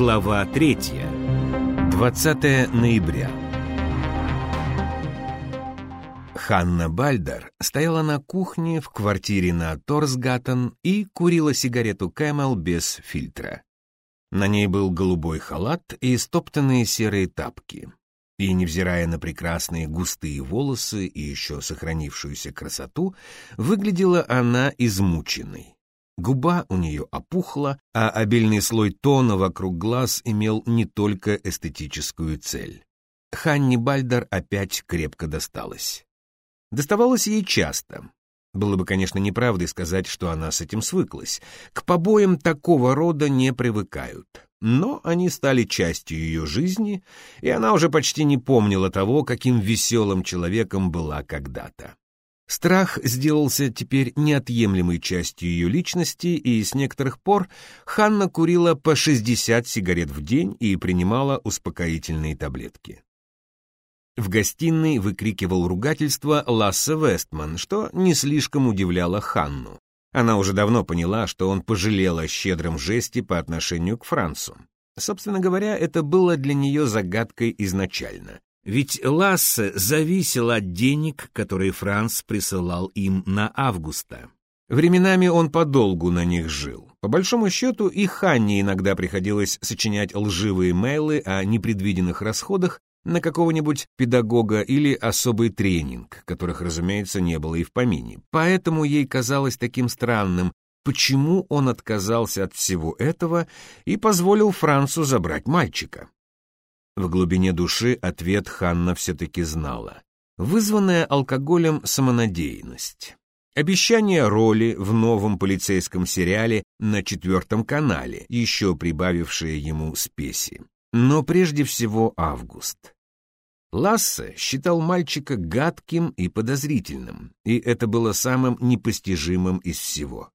Глава третья. 20 ноября. Ханна Бальдер стояла на кухне в квартире на Торсгаттен и курила сигарету Кэмел без фильтра. На ней был голубой халат и стоптанные серые тапки. И, невзирая на прекрасные густые волосы и еще сохранившуюся красоту, выглядела она измученной. Губа у нее опухла, а обильный слой тона вокруг глаз имел не только эстетическую цель. Ханни Бальдер опять крепко досталась. Доставалось ей часто. Было бы, конечно, неправдой сказать, что она с этим свыклась. К побоям такого рода не привыкают. Но они стали частью ее жизни, и она уже почти не помнила того, каким веселым человеком была когда-то. Страх сделался теперь неотъемлемой частью ее личности, и с некоторых пор Ханна курила по 60 сигарет в день и принимала успокоительные таблетки. В гостиной выкрикивал ругательство Лассе Вестман, что не слишком удивляло Ханну. Она уже давно поняла, что он пожалел о щедром жесте по отношению к Францу. Собственно говоря, это было для нее загадкой изначально. Ведь Лассе зависел от денег, которые Франц присылал им на августа. Временами он подолгу на них жил. По большому счету, и Ханне иногда приходилось сочинять лживые мейлы о непредвиденных расходах, на какого-нибудь педагога или особый тренинг, которых, разумеется, не было и в помине. Поэтому ей казалось таким странным, почему он отказался от всего этого и позволил Францу забрать мальчика. В глубине души ответ Ханна все-таки знала. Вызванная алкоголем самонадеянность. Обещание роли в новом полицейском сериале на четвертом канале, еще прибавившее ему спеси но прежде всего Август. Лассе считал мальчика гадким и подозрительным, и это было самым непостижимым из всего.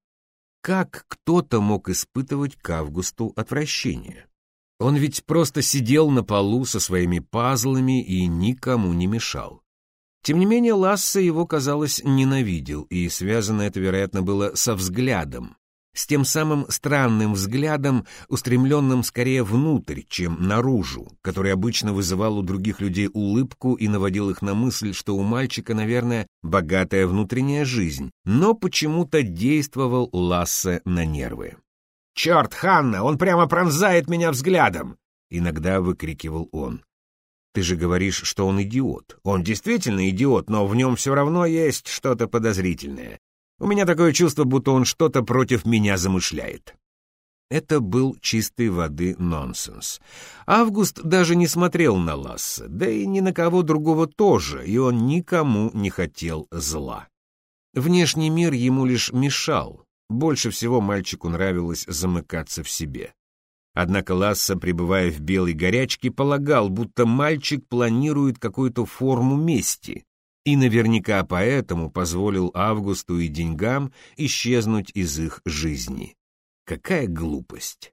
Как кто-то мог испытывать к Августу отвращение? Он ведь просто сидел на полу со своими пазлами и никому не мешал. Тем не менее, Лассе его, казалось, ненавидел, и связано это, вероятно, было со взглядом, с тем самым странным взглядом, устремленным скорее внутрь, чем наружу, который обычно вызывал у других людей улыбку и наводил их на мысль, что у мальчика, наверное, богатая внутренняя жизнь, но почему-то действовал Лассе на нервы. «Черт, Ханна, он прямо пронзает меня взглядом!» — иногда выкрикивал он. «Ты же говоришь, что он идиот. Он действительно идиот, но в нем все равно есть что-то подозрительное. У меня такое чувство, будто он что-то против меня замышляет. Это был чистой воды нонсенс. Август даже не смотрел на Ласса, да и ни на кого другого тоже, и он никому не хотел зла. Внешний мир ему лишь мешал. Больше всего мальчику нравилось замыкаться в себе. Однако Ласса, пребывая в белой горячке, полагал, будто мальчик планирует какую-то форму мести, и наверняка поэтому позволил Августу и деньгам исчезнуть из их жизни. Какая глупость!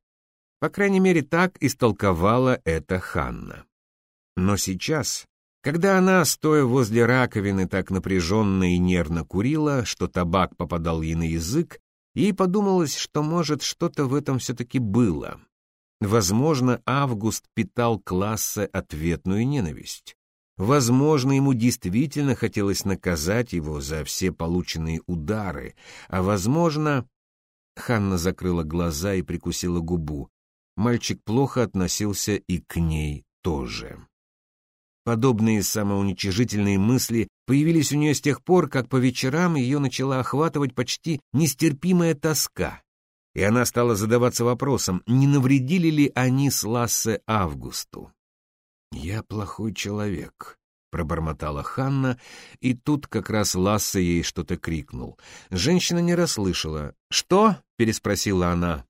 По крайней мере, так истолковала это Ханна. Но сейчас, когда она, стоя возле раковины, так напряженно и нервно курила, что табак попадал ей на язык, ей подумалось, что, может, что-то в этом все-таки было. Возможно, Август питал класса ответную ненависть. Возможно, ему действительно хотелось наказать его за все полученные удары, а возможно... Ханна закрыла глаза и прикусила губу. Мальчик плохо относился и к ней тоже. Подобные самоуничижительные мысли появились у нее с тех пор, как по вечерам ее начала охватывать почти нестерпимая тоска, и она стала задаваться вопросом, не навредили ли они с Лассе Августу. «Я плохой человек», — пробормотала Ханна, и тут как раз Ласса ей что-то крикнул. Женщина не расслышала. «Что?» — переспросила она.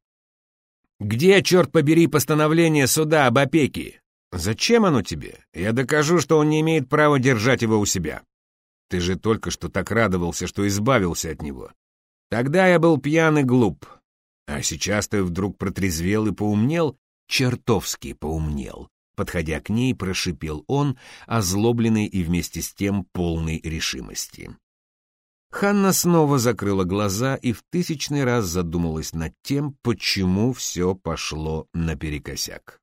«Где, черт побери, постановление суда об опеке? Зачем оно тебе? Я докажу, что он не имеет права держать его у себя. Ты же только что так радовался, что избавился от него. Тогда я был пьян и глуп. А сейчас ты вдруг протрезвел и поумнел, чертовски поумнел. Подходя к ней, прошипел он, озлобленный и вместе с тем полный решимости. Ханна снова закрыла глаза и в тысячный раз задумалась над тем, почему все пошло наперекосяк.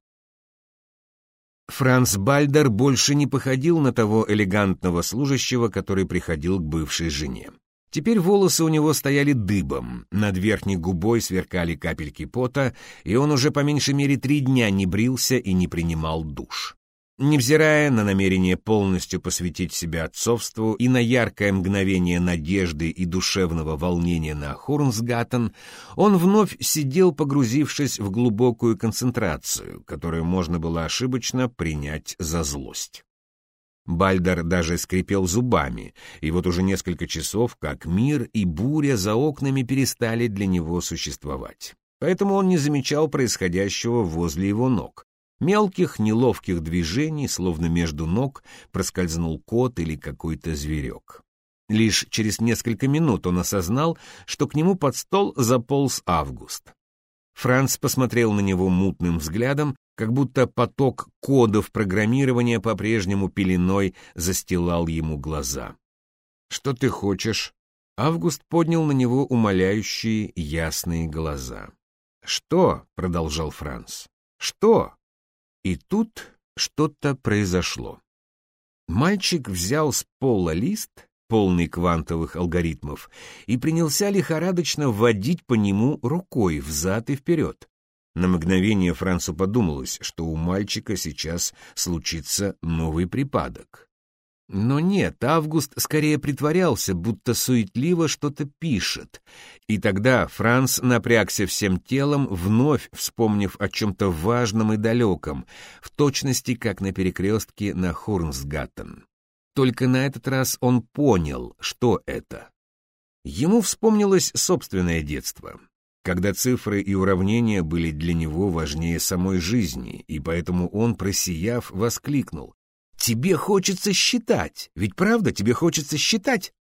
Франц Бальдер больше не походил на того элегантного служащего, который приходил к бывшей жене. Теперь волосы у него стояли дыбом, над верхней губой сверкали капельки пота, и он уже по меньшей мере три дня не брился и не принимал душ. Невзирая на намерение полностью посвятить себя отцовству и на яркое мгновение надежды и душевного волнения на Хорнсгаттен, он вновь сидел, погрузившись в глубокую концентрацию, которую можно было ошибочно принять за злость. Бальдер даже скрипел зубами, и вот уже несколько часов, как мир и буря за окнами перестали для него существовать. Поэтому он не замечал происходящего возле его ног, Мелких, неловких движений, словно между ног, проскользнул кот или какой-то зверек. Лишь через несколько минут он осознал, что к нему под стол заполз Август. Франц посмотрел на него мутным взглядом, как будто поток кодов программирования по-прежнему пеленой застилал ему глаза. «Что ты хочешь?» Август поднял на него умоляющие ясные глаза. «Что?» — продолжал Франц. «Что?» И тут что-то произошло. Мальчик взял с пола лист, полный квантовых алгоритмов, и принялся лихорадочно вводить по нему рукой взад и вперед. На мгновение Францу подумалось, что у мальчика сейчас случится новый припадок. Но нет, Август скорее притворялся, будто суетливо что-то пишет. И тогда Франц напрягся всем телом, вновь вспомнив о чем-то важном и далеком, в точности как на перекрестке на Хорнсгаттен. Только на этот раз он понял, что это. Ему вспомнилось собственное детство, когда цифры и уравнения были для него важнее самой жизни, и поэтому он, просияв, воскликнул Тебе хочется считать, ведь правда тебе хочется считать?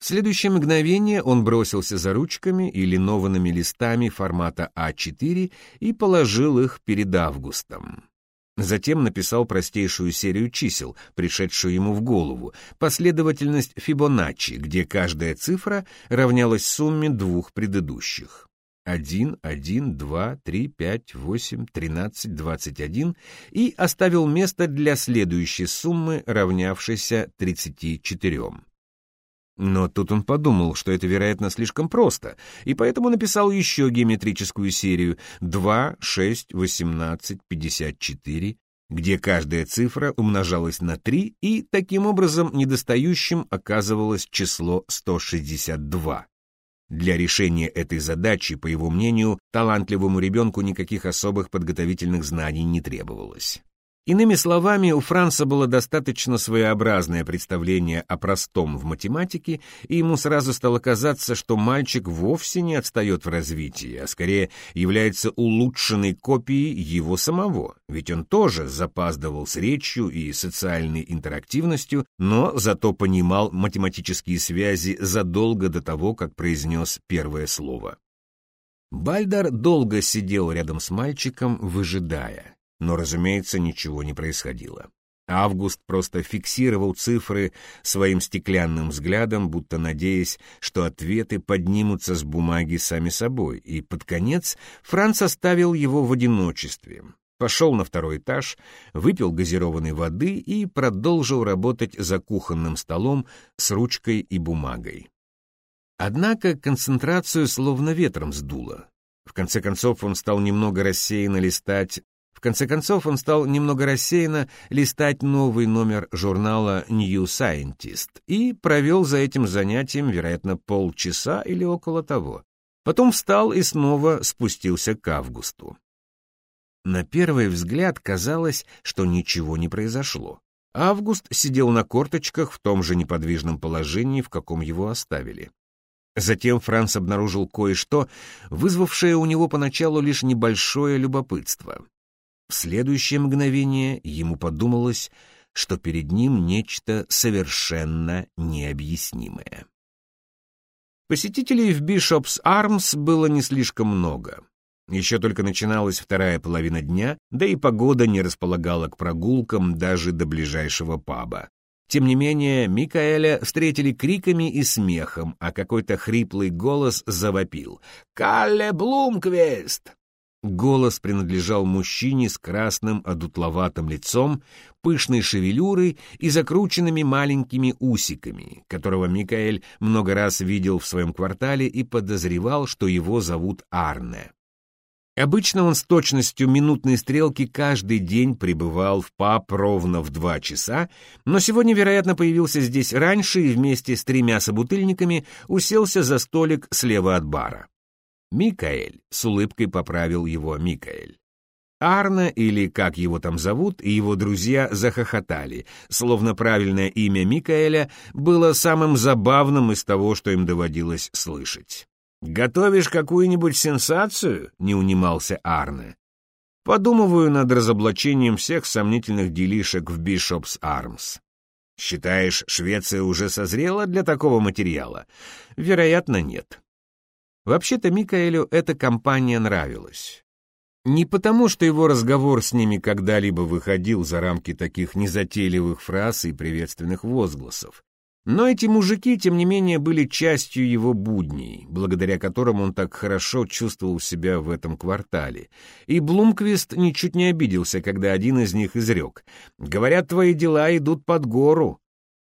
В следующее мгновение он бросился за ручками и линованными листами формата А4 и положил их перед Августом. Затем написал простейшую серию чисел, пришедшую ему в голову, последовательность Фибоначчи, где каждая цифра равнялась сумме двух предыдущих. 1, 1, 2, 3, 5, 8, 13, 21 и оставил место для следующей суммы, равнявшейся 34. Но тут он подумал, что это, вероятно, слишком просто, и поэтому написал еще геометрическую серию 2, 6, 18, 54, где каждая цифра умножалась на 3, и таким образом недостающим оказывалось число 162. Для решения этой задачи, по его мнению, талантливому ребенку никаких особых подготовительных знаний не требовалось. Иными словами, у Франца было достаточно своеобразное представление о простом в математике, и ему сразу стало казаться, что мальчик вовсе не отстает в развитии, а скорее является улучшенной копией его самого, ведь он тоже запаздывал с речью и социальной интерактивностью, но зато понимал математические связи задолго до того, как произнес первое слово. Бальдар долго сидел рядом с мальчиком, выжидая. Но, разумеется, ничего не происходило. Август просто фиксировал цифры своим стеклянным взглядом, будто надеясь, что ответы поднимутся с бумаги сами собой, и под конец Франц оставил его в одиночестве. Пошел на второй этаж, выпил газированной воды и продолжил работать за кухонным столом с ручкой и бумагой. Однако концентрацию словно ветром сдуло. В конце концов он стал немного рассеянно листать конце концов, он стал немного рассеянно листать новый номер журнала New Scientist и провел за этим занятием, вероятно, полчаса или около того. Потом встал и снова спустился к Августу. На первый взгляд казалось, что ничего не произошло. Август сидел на корточках в том же неподвижном положении, в каком его оставили. Затем Франц обнаружил кое-что, вызвавшее у него поначалу лишь небольшое любопытство. В следующее мгновение ему подумалось, что перед ним нечто совершенно необъяснимое. Посетителей в Бишопс Армс было не слишком много. Еще только начиналась вторая половина дня, да и погода не располагала к прогулкам даже до ближайшего паба. Тем не менее, Микаэля встретили криками и смехом, а какой-то хриплый голос завопил. «Калле Блумквест!» Голос принадлежал мужчине с красным одутловатым лицом, пышной шевелюрой и закрученными маленькими усиками, которого Микаэль много раз видел в своем квартале и подозревал, что его зовут Арне. Обычно он с точностью минутной стрелки каждый день пребывал в паб ровно в два часа, но сегодня, вероятно, появился здесь раньше и вместе с тремя собутыльниками уселся за столик слева от бара. Микаэль, с улыбкой поправил его Микаэль. Арна, или как его там зовут, и его друзья захохотали, словно правильное имя Микаэля было самым забавным из того, что им доводилось слышать. «Готовишь какую-нибудь сенсацию?» — не унимался Арне. «Подумываю над разоблачением всех сомнительных делишек в Бишопс Армс». «Считаешь, Швеция уже созрела для такого материала?» «Вероятно, нет. Вообще-то Микаэлю эта компания нравилась. Не потому, что его разговор с ними когда-либо выходил за рамки таких незатейливых фраз и приветственных возгласов. Но эти мужики, тем не менее, были частью его будней, благодаря которым он так хорошо чувствовал себя в этом квартале. И Блумквист ничуть не обиделся, когда один из них изрек. «Говорят, твои дела идут под гору.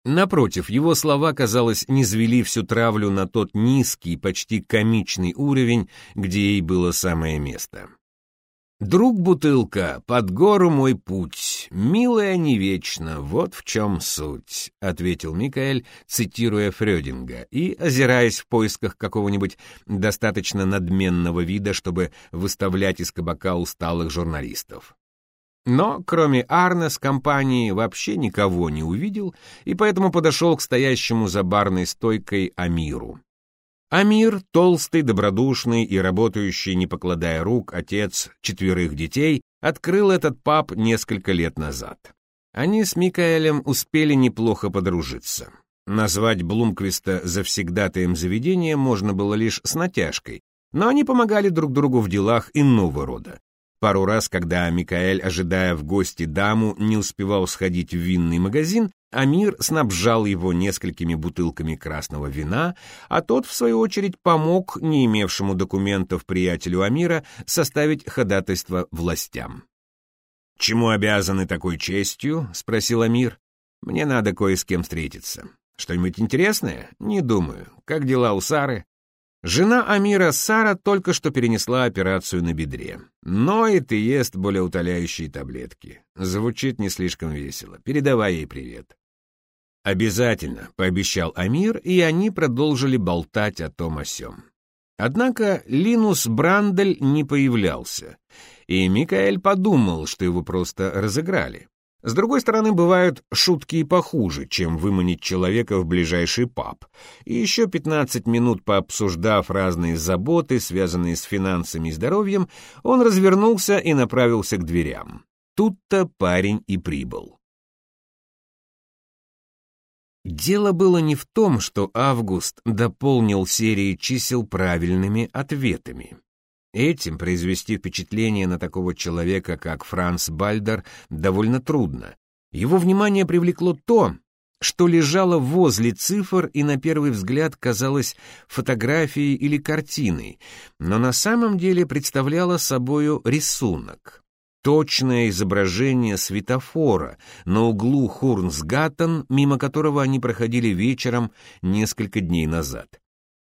Напротив, его слова, казалось, низвели всю травлю на тот низкий, почти комичный уровень, где ей было самое место. «Друг бутылка, под гору мой путь, милая не вечно, вот в чем суть», — ответил Микаэль, цитируя Фрёдинга, и озираясь в поисках какого-нибудь достаточно надменного вида, чтобы выставлять из кабака усталых журналистов. Но, кроме Арна, с компании вообще никого не увидел, и поэтому подошел к стоящему за барной стойкой Амиру. Амир, толстый, добродушный и работающий, не покладая рук, отец четверых детей, открыл этот паб несколько лет назад. Они с Микаэлем успели неплохо подружиться. Назвать Блумквиста завсегдатаем заведения можно было лишь с натяжкой, но они помогали друг другу в делах иного рода. Пару раз, когда Микаэль, ожидая в гости даму, не успевал сходить в винный магазин, Амир снабжал его несколькими бутылками красного вина, а тот, в свою очередь, помог не имевшему документов приятелю Амира составить ходатайство властям. «Чему обязаны такой честью?» — спросил Амир. «Мне надо кое с кем встретиться. Что-нибудь интересное? Не думаю. Как дела у Сары?» Жена Амира Сара только что перенесла операцию на бедре. Ноет и ест болеутоляющие таблетки. Звучит не слишком весело. Передавай ей привет. «Обязательно», — пообещал Амир, и они продолжили болтать о том о сём. Однако Линус Брандель не появлялся, и Микаэль подумал, что его просто разыграли. С другой стороны, бывают шутки и похуже, чем выманить человека в ближайший паб. И еще 15 минут пообсуждав разные заботы, связанные с финансами и здоровьем, он развернулся и направился к дверям. Тут-то парень и прибыл. Дело было не в том, что Август дополнил серии чисел правильными ответами. Этим произвести впечатление на такого человека, как Франц Бальдер, довольно трудно. Его внимание привлекло то, что лежало возле цифр и на первый взгляд казалось фотографией или картиной, но на самом деле представляло собою рисунок. Точное изображение светофора на углу Хурнсгаттен, мимо которого они проходили вечером несколько дней назад.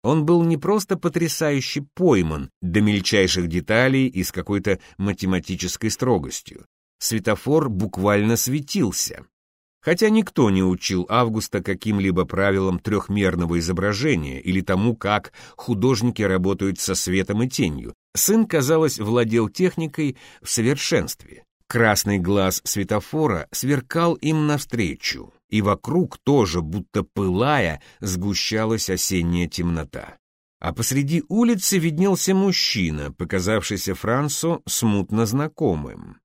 Он был не просто потрясающе пойман до мельчайших деталей и с какой-то математической строгостью. Светофор буквально светился. Хотя никто не учил Августа каким-либо правилам трехмерного изображения или тому, как художники работают со светом и тенью, сын, казалось, владел техникой в совершенстве. Красный глаз светофора сверкал им навстречу, и вокруг тоже, будто пылая, сгущалась осенняя темнота. А посреди улицы виднелся мужчина, показавшийся Франсу смутно знакомым.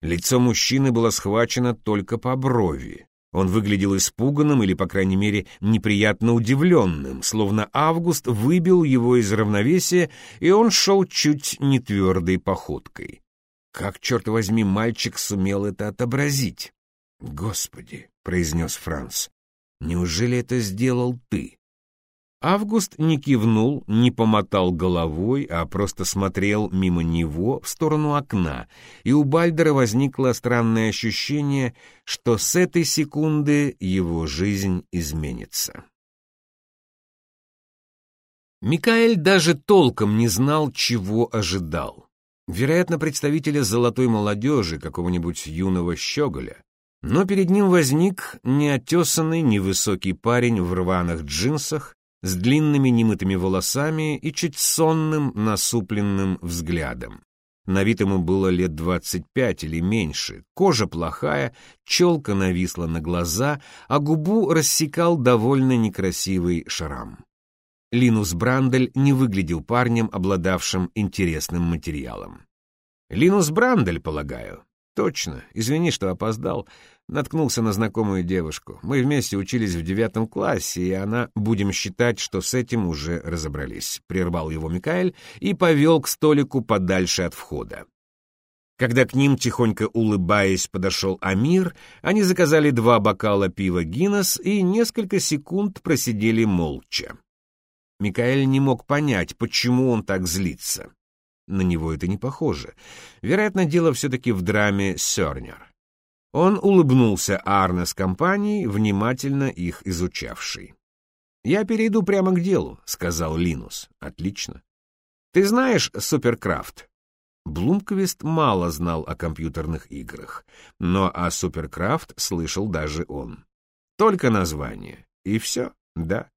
Лицо мужчины было схвачено только по брови. Он выглядел испуганным или, по крайней мере, неприятно удивленным, словно Август выбил его из равновесия, и он шел чуть не твердой походкой. Как, черт возьми, мальчик сумел это отобразить? «Господи!» — произнес Франц. «Неужели это сделал ты?» Август не кивнул, не помотал головой, а просто смотрел мимо него в сторону окна, и у Бальдера возникло странное ощущение, что с этой секунды его жизнь изменится. Микаэль даже толком не знал, чего ожидал. Вероятно, представителя золотой молодежи, какого-нибудь юного щеголя. Но перед ним возник неотесанный невысокий парень в рваных джинсах, с длинными немытыми волосами и чуть сонным, насупленным взглядом. На вид ему было лет двадцать пять или меньше, кожа плохая, челка нависла на глаза, а губу рассекал довольно некрасивый шрам. Линус Брандель не выглядел парнем, обладавшим интересным материалом. «Линус Брандель, полагаю?» «Точно. Извини, что опоздал. Наткнулся на знакомую девушку. Мы вместе учились в девятом классе, и она, будем считать, что с этим уже разобрались. Прервал его Микаэль и повел к столику подальше от входа. Когда к ним, тихонько улыбаясь, подошел Амир, они заказали два бокала пива Гиннес и несколько секунд просидели молча. Микаэль не мог понять, почему он так злится. На него это не похоже. Вероятно, дело все-таки в драме «Сёрнер». Он улыбнулся Арне с компанией, внимательно их изучавший. «Я перейду прямо к делу», — сказал Линус. «Отлично. Ты знаешь Supercraft?» Блумквист мало знал о компьютерных играх, но о Supercraft слышал даже он. Только название. И все, да.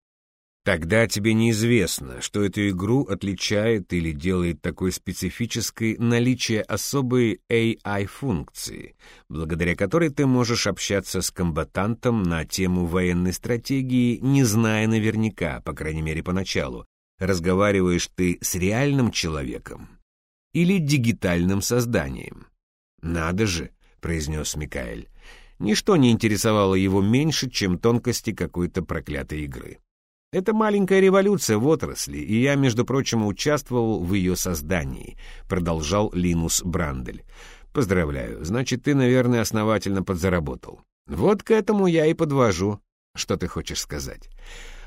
Тогда тебе неизвестно, что эту игру отличает или делает такой специфической наличие особой AI-функции, благодаря которой ты можешь общаться с комбатантом на тему военной стратегии, не зная наверняка, по крайней мере поначалу, разговариваешь ты с реальным человеком или дигитальным созданием. «Надо же», — произнес Микаэль, — ничто не интересовало его меньше, чем тонкости какой-то проклятой игры. Это маленькая революция в отрасли, и я, между прочим, участвовал в ее создании», — продолжал Линус Брандель. «Поздравляю. Значит, ты, наверное, основательно подзаработал. Вот к этому я и подвожу. Что ты хочешь сказать?»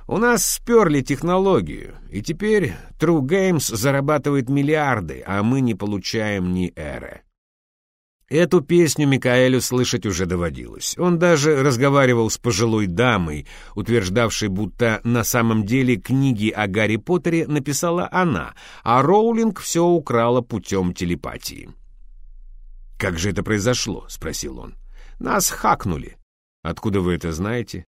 У нас сперли технологию, и теперь True Games зарабатывает миллиарды, а мы не получаем ни эры. Эту песню Микаэлю слышать уже доводилось. Он даже разговаривал с пожилой дамой, утверждавшей, будто на самом деле книги о Гарри Поттере написала она, а Роулинг все украла путем телепатии. «Как же это произошло?» — спросил он. «Нас хакнули». «Откуда вы это знаете?»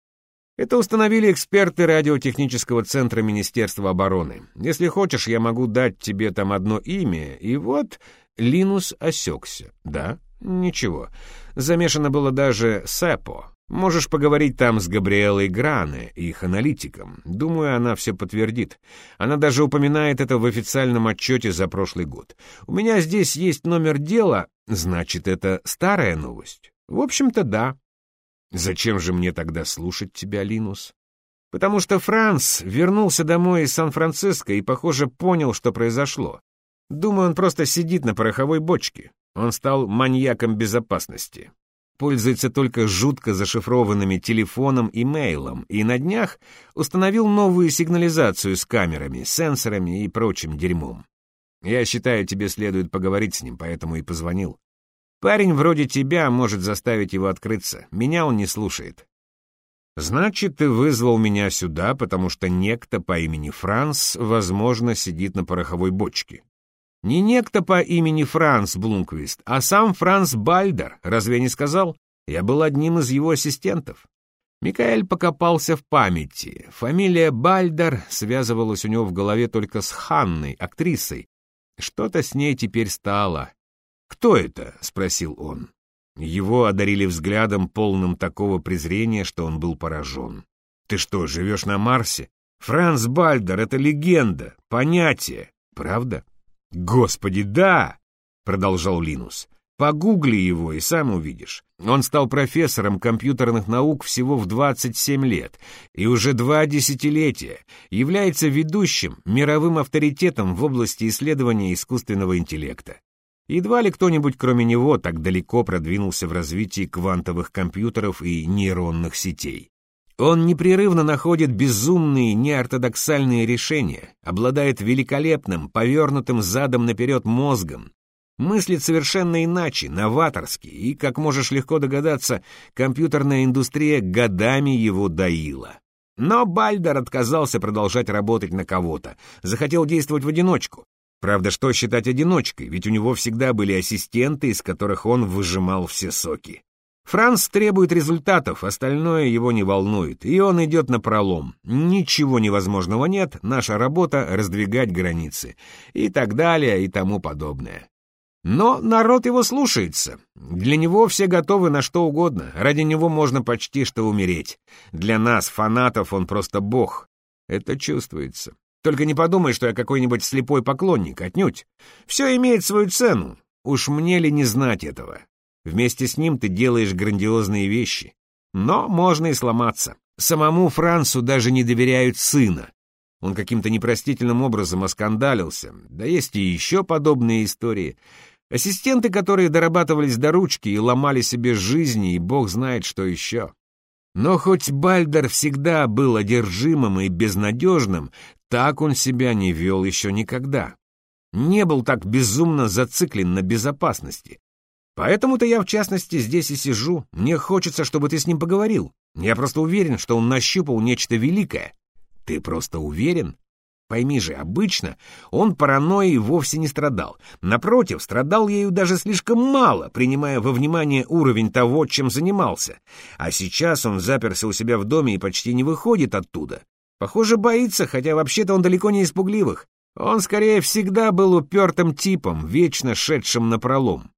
Это установили эксперты радиотехнического центра Министерства обороны. Если хочешь, я могу дать тебе там одно имя, и вот Линус осекся. Да? Ничего. Замешано было даже Сэпо. Можешь поговорить там с Габриэлой Гране, их аналитиком. Думаю, она все подтвердит. Она даже упоминает это в официальном отчете за прошлый год. У меня здесь есть номер дела, значит, это старая новость. В общем-то, да. Зачем же мне тогда слушать тебя, Линус? Потому что Франц вернулся домой из Сан-Франциско и, похоже, понял, что произошло. Думаю, он просто сидит на пороховой бочке. Он стал маньяком безопасности. Пользуется только жутко зашифрованными телефоном и мейлом, и на днях установил новую сигнализацию с камерами, сенсорами и прочим дерьмом. Я считаю, тебе следует поговорить с ним, поэтому и позвонил. Парень вроде тебя может заставить его открыться. Меня он не слушает. Значит, ты вызвал меня сюда, потому что некто по имени Франс, возможно, сидит на пороховой бочке. Не некто по имени Франц Блумквист, а сам Франц Бальдер, разве не сказал? Я был одним из его ассистентов. Микаэль покопался в памяти. Фамилия Бальдер связывалась у него в голове только с Ханной, актрисой. Что-то с ней теперь стало. «Кто это?» — спросил он. Его одарили взглядом, полным такого презрения, что он был поражен. «Ты что, живешь на Марсе? Франц Бальдер — это легенда, понятие, правда?» «Господи, да!» — продолжал Линус. «Погугли его и сам увидишь. Он стал профессором компьютерных наук всего в 27 лет и уже два десятилетия является ведущим, мировым авторитетом в области исследования искусственного интеллекта. Едва ли кто-нибудь кроме него так далеко продвинулся в развитии квантовых компьютеров и нейронных сетей. Он непрерывно находит безумные, неортодоксальные решения, обладает великолепным, повернутым задом наперед мозгом, мыслит совершенно иначе, новаторски, и, как можешь легко догадаться, компьютерная индустрия годами его доила. Но Бальдер отказался продолжать работать на кого-то, захотел действовать в одиночку. Правда, что считать одиночкой, ведь у него всегда были ассистенты, из которых он выжимал все соки. Франц требует результатов, остальное его не волнует, и он идет на пролом. Ничего невозможного нет, наша работа — раздвигать границы. И так далее, и тому подобное. Но народ его слушается. Для него все готовы на что угодно. Ради него можно почти что умереть. Для нас, фанатов, он просто бог. Это чувствуется. Только не подумай, что я какой-нибудь слепой поклонник, отнюдь. Все имеет свою цену. Уж мне ли не знать этого? Вместе с ним ты делаешь грандиозные вещи. Но можно и сломаться. Самому Францу даже не доверяют сына. Он каким-то непростительным образом оскандалился. Да есть и еще подобные истории. Ассистенты, которые дорабатывались до ручки и ломали себе жизни, и бог знает, что еще. Но хоть Бальдер всегда был одержимым и безнадежным, так он себя не вел еще никогда. Не был так безумно зациклен на безопасности. Поэтому-то я, в частности, здесь и сижу. Мне хочется, чтобы ты с ним поговорил. Я просто уверен, что он нащупал нечто великое. Ты просто уверен? Пойми же, обычно он паранойей вовсе не страдал. Напротив, страдал ею даже слишком мало, принимая во внимание уровень того, чем занимался. А сейчас он заперся у себя в доме и почти не выходит оттуда. Похоже, боится, хотя вообще-то он далеко не испугливых. Он, скорее, всегда был упертым типом, вечно шедшим на пролом.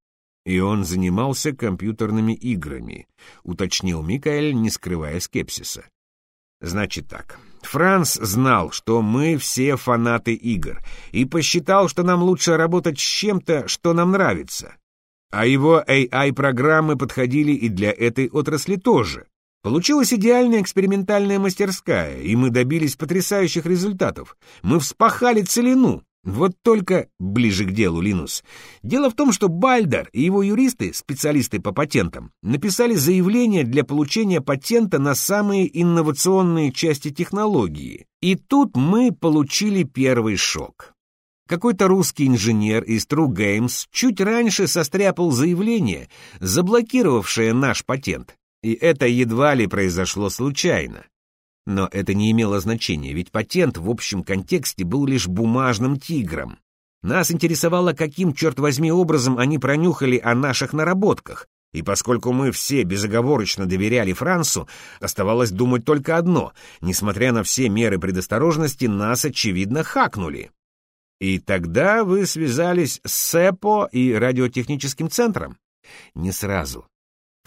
И он занимался компьютерными играми, уточнил Микаэль, не скрывая скепсиса. Значит так, Франц знал, что мы все фанаты игр, и посчитал, что нам лучше работать с чем-то, что нам нравится. А его AI-программы подходили и для этой отрасли тоже. Получилась идеальная экспериментальная мастерская, и мы добились потрясающих результатов. Мы вспахали целину, вот только ближе к делу, Линус. Дело в том, что Бальдер и его юристы, специалисты по патентам, написали заявление для получения патента на самые инновационные части технологии. И тут мы получили первый шок. Какой-то русский инженер из True Games чуть раньше состряпал заявление, заблокировавшее наш патент. И это едва ли произошло случайно. Но это не имело значения, ведь патент в общем контексте был лишь бумажным тигром. Нас интересовало, каким, черт возьми, образом они пронюхали о наших наработках. И поскольку мы все безоговорочно доверяли Франсу, оставалось думать только одно. Несмотря на все меры предосторожности, нас, очевидно, хакнули. И тогда вы связались с СЭПО и радиотехническим центром? Не сразу.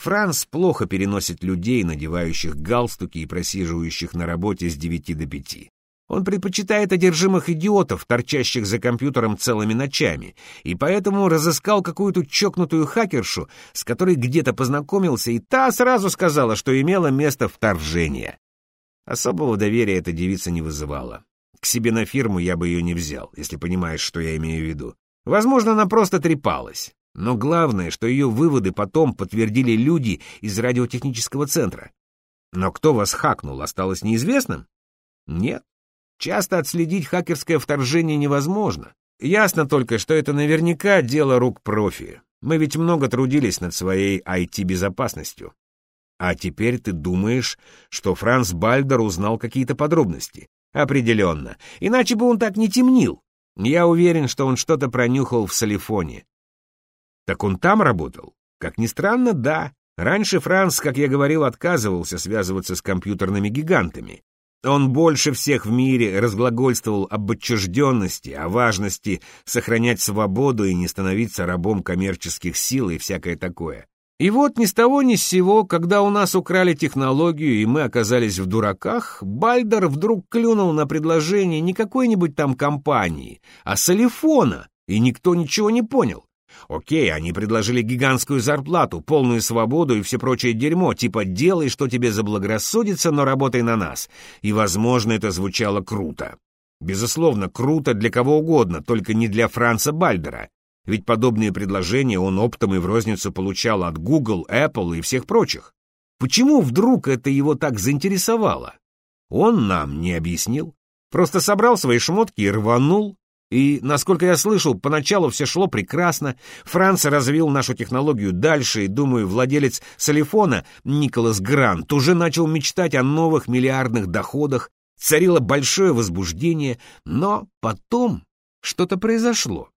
Франц плохо переносит людей, надевающих галстуки и просиживающих на работе с девяти до пяти. Он предпочитает одержимых идиотов, торчащих за компьютером целыми ночами, и поэтому разыскал какую-то чокнутую хакершу, с которой где-то познакомился, и та сразу сказала, что имело место вторжение. Особого доверия эта девица не вызывала. К себе на фирму я бы ее не взял, если понимаешь, что я имею в виду. Возможно, она просто трепалась. Но главное, что ее выводы потом подтвердили люди из радиотехнического центра. Но кто вас хакнул, осталось неизвестным? Нет. Часто отследить хакерское вторжение невозможно. Ясно только, что это наверняка дело рук профи. Мы ведь много трудились над своей IT-безопасностью. А теперь ты думаешь, что Франц Бальдер узнал какие-то подробности? Определенно. Иначе бы он так не темнил. Я уверен, что он что-то пронюхал в Салифоне. Так он там работал? Как ни странно, да. Раньше Франц, как я говорил, отказывался связываться с компьютерными гигантами. Он больше всех в мире разглагольствовал об отчужденности, о важности сохранять свободу и не становиться рабом коммерческих сил и всякое такое. И вот ни с того ни с сего, когда у нас украли технологию и мы оказались в дураках, Бальдер вдруг клюнул на предложение не какой-нибудь там компании, а Солифона, и никто ничего не понял. Окей, они предложили гигантскую зарплату, полную свободу и все прочее дерьмо, типа «делай, что тебе заблагорассудится, но работай на нас». И, возможно, это звучало круто. Безусловно, круто для кого угодно, только не для Франца Бальдера. Ведь подобные предложения он оптом и в розницу получал от Google, Apple и всех прочих. Почему вдруг это его так заинтересовало? Он нам не объяснил. Просто собрал свои шмотки и рванул. И, насколько я слышал, поначалу все шло прекрасно. Франц развил нашу технологию дальше, и, думаю, владелец Солифона, Николас Грант, уже начал мечтать о новых миллиардных доходах. Царило большое возбуждение, но потом что-то произошло.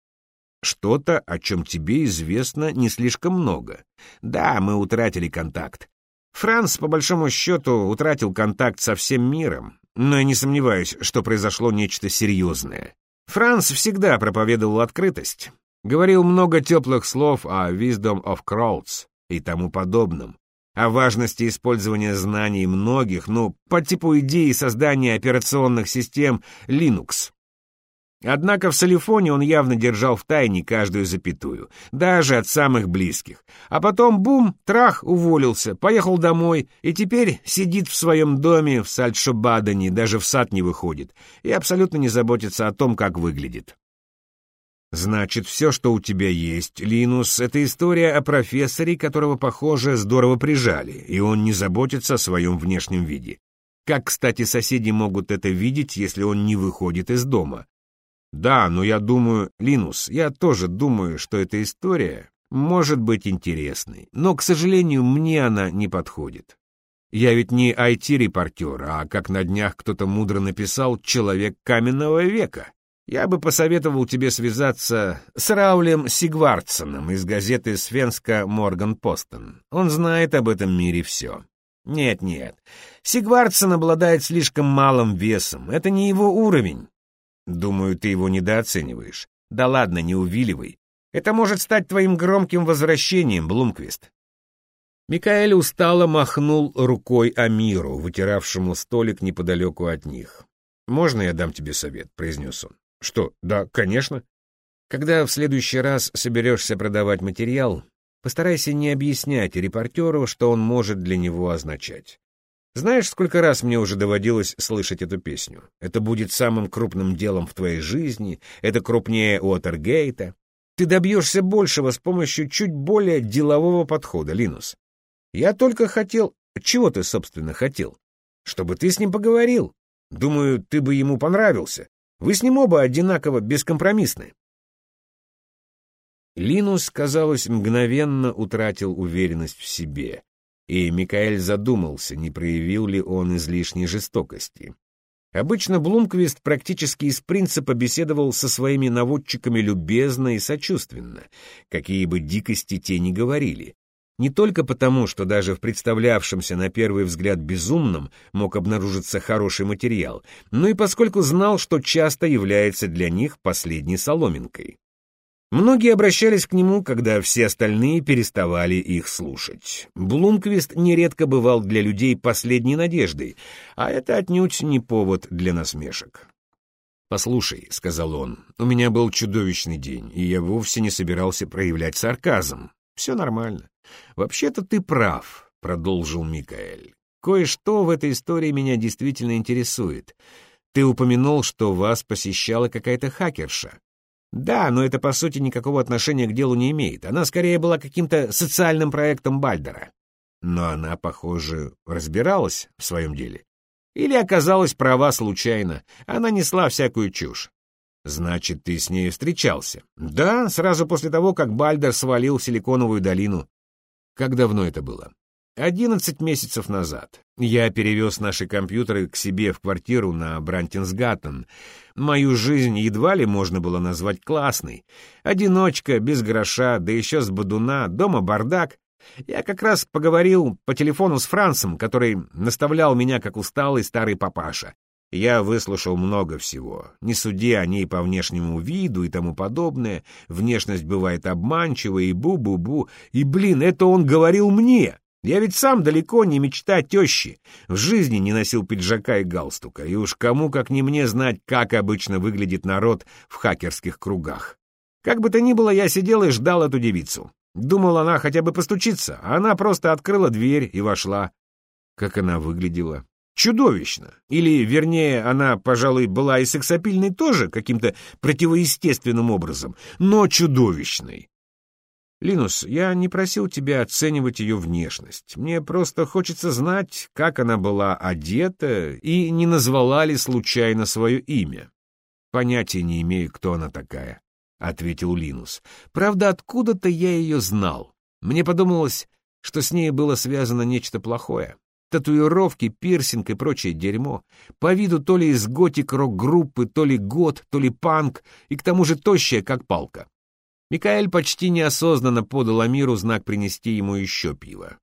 Что-то, о чем тебе известно не слишком много. Да, мы утратили контакт. Франц, по большому счету, утратил контакт со всем миром, но я не сомневаюсь, что произошло нечто серьезное. Франц всегда проповедовал открытость, говорил много теплых слов о wisdom of crowds и тому подобном, о важности использования знаний многих, ну, по типу идеи создания операционных систем Linux. Однако в Солифоне он явно держал в тайне каждую запятую, даже от самых близких. А потом, бум, трах, уволился, поехал домой и теперь сидит в своем доме в Сальтшобадене, даже в сад не выходит, и абсолютно не заботится о том, как выглядит. Значит, все, что у тебя есть, Линус, это история о профессоре, которого, похоже, здорово прижали, и он не заботится о своем внешнем виде. Как, кстати, соседи могут это видеть, если он не выходит из дома? Да, но я думаю, Линус, я тоже думаю, что эта история может быть интересной, но, к сожалению, мне она не подходит. Я ведь не IT-репортер, а, как на днях кто-то мудро написал, человек каменного века. Я бы посоветовал тебе связаться с Раулем Сигвардсоном из газеты «Свенска Морган Постон». Он знает об этом мире все. Нет-нет, Сигвардсон обладает слишком малым весом, это не его уровень. Думаю, ты его недооцениваешь. Да ладно, не увиливай. Это может стать твоим громким возвращением, Блумквист. Микаэль устало махнул рукой Амиру, вытиравшему столик неподалеку от них. «Можно я дам тебе совет?» — произнес он. «Что? Да, конечно. Когда в следующий раз соберешься продавать материал, постарайся не объяснять репортеру, что он может для него означать. Знаешь, сколько раз мне уже доводилось слышать эту песню? Это будет самым крупным делом в твоей жизни, это крупнее Уотергейта. Ты добьешься большего с помощью чуть более делового подхода, Линус. Я только хотел... Чего ты, собственно, хотел? Чтобы ты с ним поговорил. Думаю, ты бы ему понравился. Вы с ним оба одинаково бескомпромиссны. Линус, казалось, мгновенно утратил уверенность в себе и Микаэль задумался, не проявил ли он излишней жестокости. Обычно Блумквист практически из принципа беседовал со своими наводчиками любезно и сочувственно, какие бы дикости те ни говорили. Не только потому, что даже в представлявшемся на первый взгляд безумном мог обнаружиться хороший материал, но и поскольку знал, что часто является для них последней соломинкой. Многие обращались к нему, когда все остальные переставали их слушать. Блумквист нередко бывал для людей последней надеждой, а это отнюдь не повод для насмешек. «Послушай», — сказал он, — «у меня был чудовищный день, и я вовсе не собирался проявлять сарказм. Все нормально. Вообще-то ты прав», — продолжил Микаэль. «Кое-что в этой истории меня действительно интересует. Ты упомянул, что вас посещала какая-то хакерша. Да, но это, по сути, никакого отношения к делу не имеет. Она скорее была каким-то социальным проектом Бальдера. Но она, похоже, разбиралась в своем деле. Или оказалась права случайно. Она несла всякую чушь. Значит, ты с ней встречался? Да, сразу после того, как Бальдер свалил Силиконовую долину. Как давно это было? Одиннадцать месяцев назад я перевез наши компьютеры к себе в квартиру на Брантинсгаттен. Мою жизнь едва ли можно было назвать классной. Одиночка, без гроша, да еще с бодуна, дома бардак. Я как раз поговорил по телефону с Францем, который наставлял меня как усталый старый папаша. Я выслушал много всего. Не суди о ней по внешнему виду и тому подобное. Внешность бывает обманчива и бу-бу-бу. И, блин, это он говорил мне. Я ведь сам далеко не мечта тещи, в жизни не носил пиджака и галстука, и уж кому, как не мне, знать, как обычно выглядит народ в хакерских кругах. Как бы то ни было, я сидел и ждал эту девицу. Думал, она хотя бы постучится, а она просто открыла дверь и вошла. Как она выглядела? Чудовищно. Или, вернее, она, пожалуй, была и сексапильной тоже, каким-то противоестественным образом, но чудовищной. Линус, я не просил тебя оценивать ее внешность. Мне просто хочется знать, как она была одета и не назвала ли случайно свое имя. Понятия не имею, кто она такая, — ответил Линус. Правда, откуда-то я ее знал. Мне подумалось, что с ней было связано нечто плохое. Татуировки, пирсинг и прочее дерьмо. По виду то ли из готик-рок-группы, то ли год, то ли панк, и к тому же тощая, как палка. Микаэль почти неосознанно подал Амиру знак принести ему еще пиво.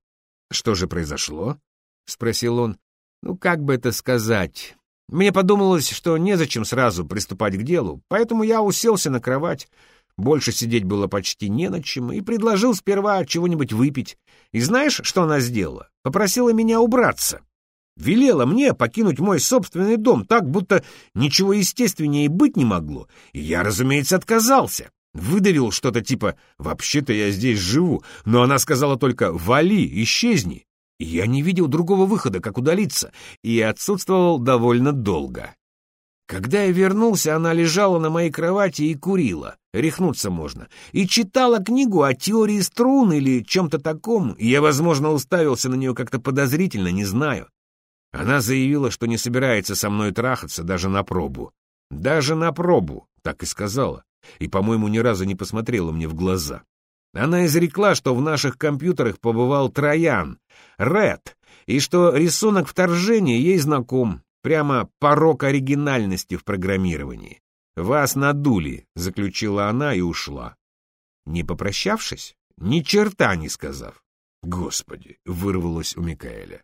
«Что же произошло?» — спросил он. «Ну, как бы это сказать? Мне подумалось, что незачем сразу приступать к делу, поэтому я уселся на кровать, больше сидеть было почти не на чем, и предложил сперва чего-нибудь выпить. И знаешь, что она сделала? Попросила меня убраться. Велела мне покинуть мой собственный дом так, будто ничего естественнее быть не могло. И я, разумеется, отказался. Выдавил что-то типа «вообще-то я здесь живу», но она сказала только «вали, исчезни». Я не видел другого выхода, как удалиться, и отсутствовал довольно долго. Когда я вернулся, она лежала на моей кровати и курила, рехнуться можно, и читала книгу о теории струн или чем-то таком, я, возможно, уставился на нее как-то подозрительно, не знаю. Она заявила, что не собирается со мной трахаться даже на пробу. Даже на пробу, так и сказала, и, по-моему, ни разу не посмотрела мне в глаза. Она изрекла, что в наших компьютерах побывал Троян, Ред, и что рисунок вторжения ей знаком, Прямо порог оригинальности в программировании. «Вас надули», — заключила она и ушла. Не попрощавшись, ни черта не сказав. Господи, вырвалось у Микаэля.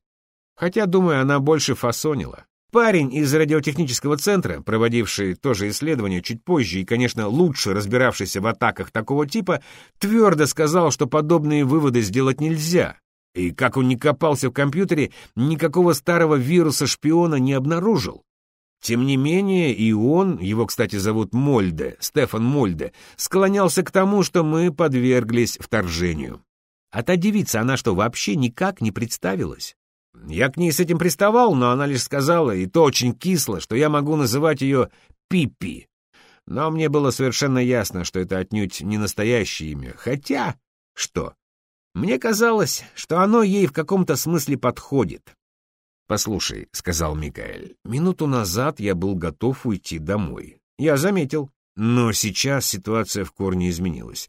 Хотя, думаю, она больше фасонила. Парень из радиотехнического центра, проводивший тоже исследование чуть позже и, конечно, лучше разбиравшийся в атаках такого типа, твердо сказал, что подобные выводы сделать нельзя, и как он не копался в компьютере, никакого старого вируса-шпиона не обнаружил. Тем не менее, и он, его, кстати, зовут Мольде, Стефан Мольде, склонялся к тому, что мы подверглись вторжению. А та девица, она что, вообще никак не представилась? Я к ней с этим приставал, но она лишь сказала, и то очень кисло, что я могу называть ее Пиппи. Но мне было совершенно ясно, что это отнюдь не настоящее имя. Хотя... Что? Мне казалось, что оно ей в каком-то смысле подходит. «Послушай», — сказал Микаэль, — «минуту назад я был готов уйти домой. Я заметил. Но сейчас ситуация в корне изменилась.